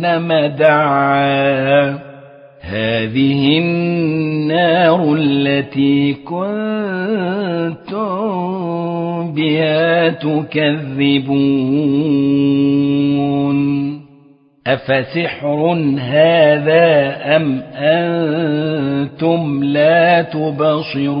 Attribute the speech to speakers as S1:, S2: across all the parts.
S1: جهنم دعا. هذه النار التي كنتم بها تكذبون. أفسحر هذا أم أنتم لا تبصرون؟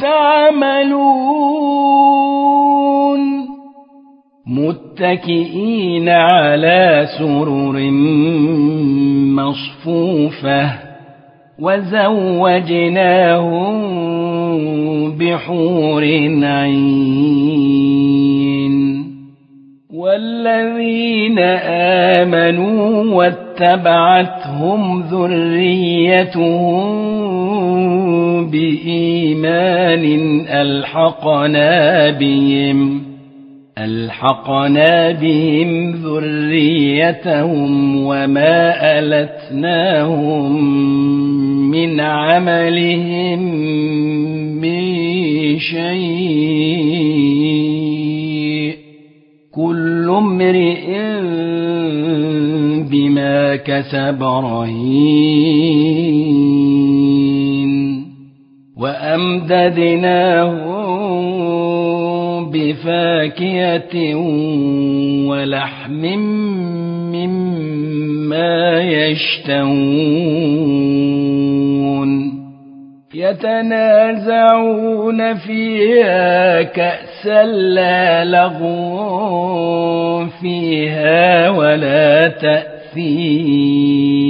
S1: تعملون متكئين على سرر مصفوفة وزوجناهم بحور عين والذين آمنوا واتبعتهم ذريتهم بإيمان ألحقنا بهم ألحقنا بهم ذريتهم وما ألتناهم من عملهم من شيء. كل امرئ بما كسب رهين. وأمددناهم بفاكهة ولحم مما يشتهون يتنازعون فيها كأسا لا لغو فيها ولا تأثيم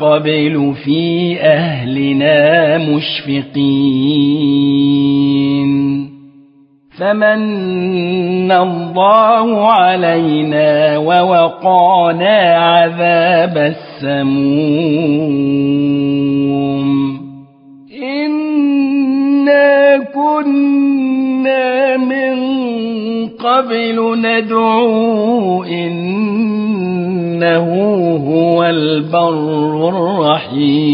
S1: قبل في أهلنا مشفقين. فمن الله علينا ووقانا عذاب السموم. إنا كنا من قبل ندعو إنه هو البر الرحيم.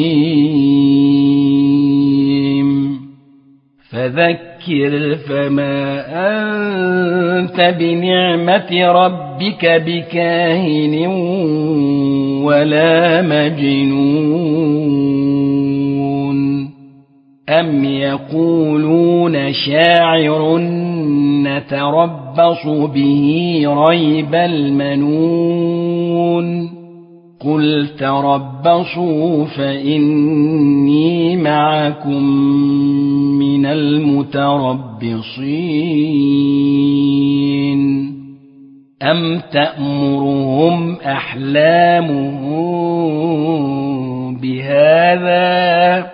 S1: فذكر فما أنت بنعمة ربك بكاهن ولا مجنون. أم يقولون شاعر نتربص به ريب المنون قل تربصوا فإني معكم من المتربصين أم تأمرهم أحلامهم بهذا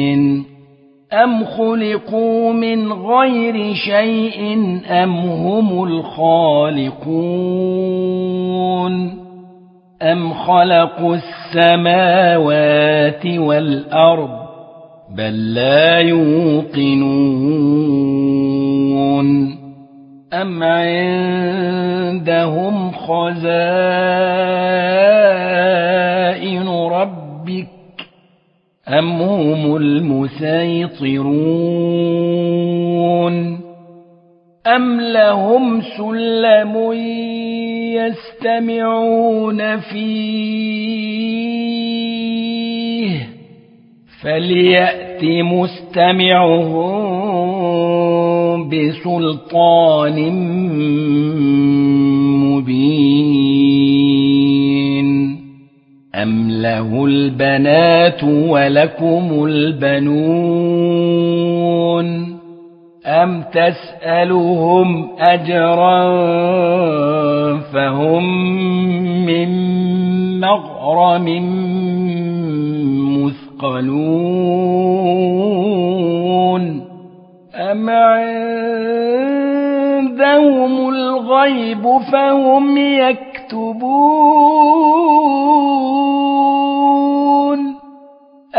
S1: أم خلقوا من غير شيء أم هم الخالقون أم خلقوا السماوات والأرض بل لا يوقنون أم عندهم خزائن أم هم المسيطرون أم لهم سلم يستمعون فيه فليأت مستمعهم بسلطان مبين أم له البنات ولكم البنون أم تسألهم أجرا فهم من مغرم مثقلون أم عندهم الغيب فهم يكتبون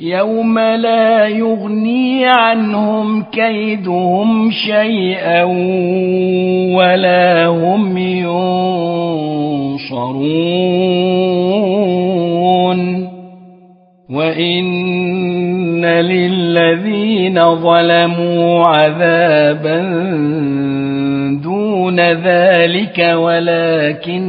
S1: يوم لا يغني عنهم كيدهم شيئا ولا هم ينصرون وإن للذين ظلموا عذابا دون ذلك ولكن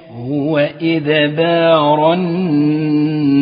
S1: هو إذ بار النجوم.